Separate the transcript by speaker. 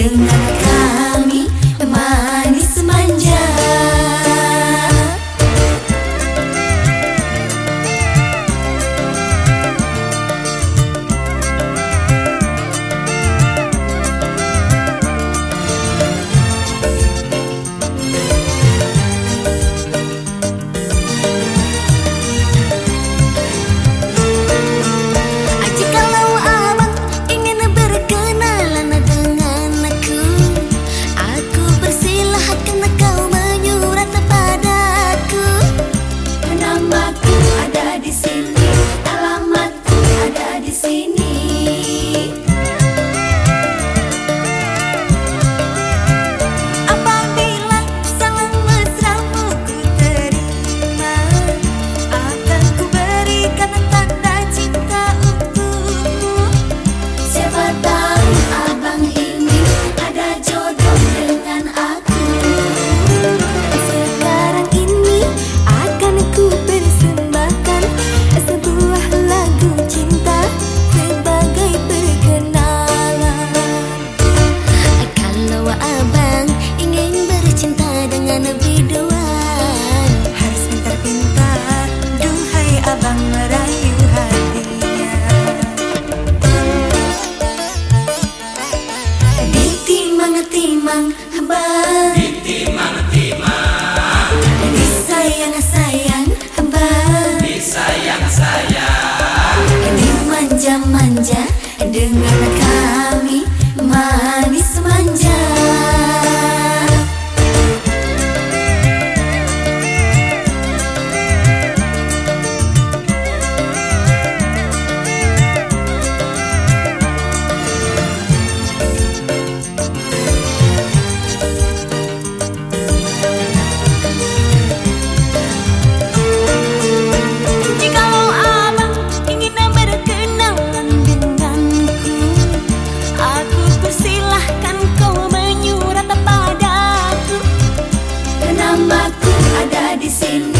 Speaker 1: dengan in menyurat